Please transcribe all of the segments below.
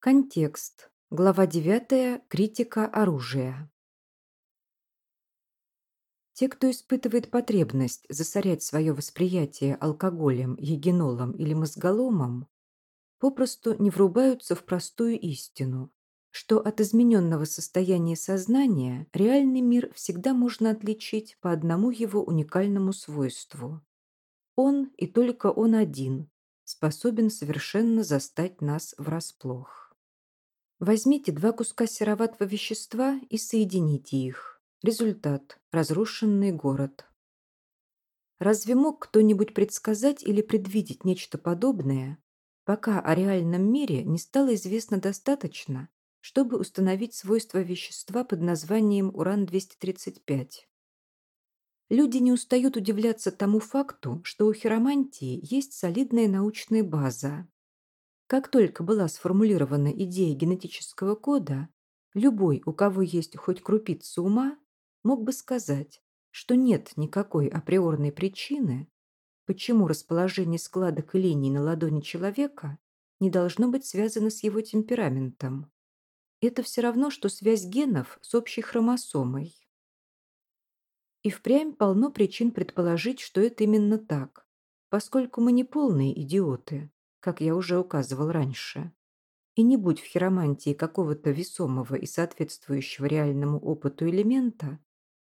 Контекст. Глава 9. Критика оружия. Те, кто испытывает потребность засорять свое восприятие алкоголем, егинолом или мозголомом, попросту не врубаются в простую истину, что от измененного состояния сознания реальный мир всегда можно отличить по одному его уникальному свойству. Он и только он один способен совершенно застать нас врасплох. Возьмите два куска сероватого вещества и соедините их. Результат – разрушенный город. Разве мог кто-нибудь предсказать или предвидеть нечто подобное, пока о реальном мире не стало известно достаточно, чтобы установить свойства вещества под названием уран-235? Люди не устают удивляться тому факту, что у хиромантии есть солидная научная база, как только была сформулирована идея генетического кода, любой, у кого есть хоть крупица ума, мог бы сказать, что нет никакой априорной причины, почему расположение складок и линий на ладони человека не должно быть связано с его темпераментом. Это все равно, что связь генов с общей хромосомой. И впрямь полно причин предположить, что это именно так, поскольку мы не полные идиоты как я уже указывал раньше. И не будь в хиромантии какого-то весомого и соответствующего реальному опыту элемента,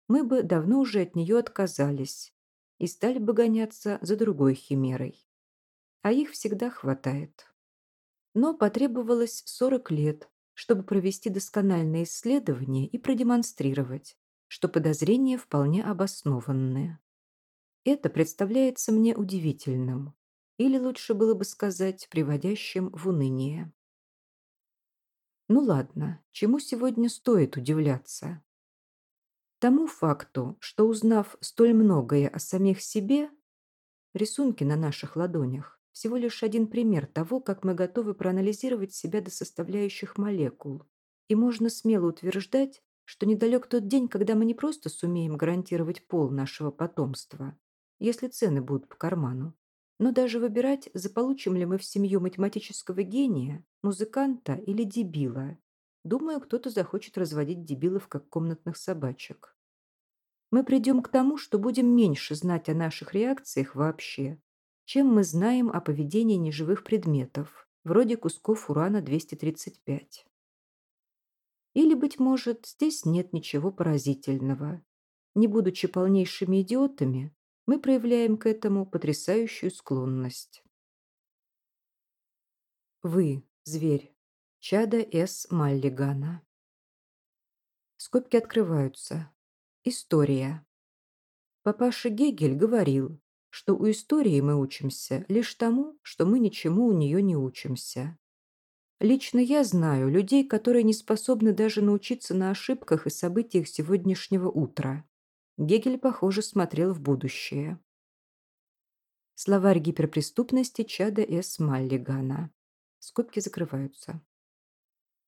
мы бы давно уже от нее отказались и стали бы гоняться за другой химерой. А их всегда хватает. Но потребовалось 40 лет, чтобы провести доскональное исследование и продемонстрировать, что подозрения вполне обоснованные. Это представляется мне удивительным, или лучше было бы сказать, приводящим в уныние. Ну ладно, чему сегодня стоит удивляться? Тому факту, что узнав столь многое о самих себе, рисунки на наших ладонях всего лишь один пример того, как мы готовы проанализировать себя до составляющих молекул. И можно смело утверждать, что недалек тот день, когда мы не просто сумеем гарантировать пол нашего потомства, если цены будут по карману, но даже выбирать, заполучим ли мы в семью математического гения, музыканта или дебила. Думаю, кто-то захочет разводить дебилов, как комнатных собачек. Мы придем к тому, что будем меньше знать о наших реакциях вообще, чем мы знаем о поведении неживых предметов, вроде кусков урана-235. Или, быть может, здесь нет ничего поразительного. Не будучи полнейшими идиотами, мы проявляем к этому потрясающую склонность. Вы, зверь. Чада С. Маллигана. Скобки открываются. История. Папаша Гегель говорил, что у истории мы учимся лишь тому, что мы ничему у нее не учимся. Лично я знаю людей, которые не способны даже научиться на ошибках и событиях сегодняшнего утра. Гегель, похоже, смотрел в будущее. Словарь гиперпреступности Чада С. Маллигана. Скобки закрываются.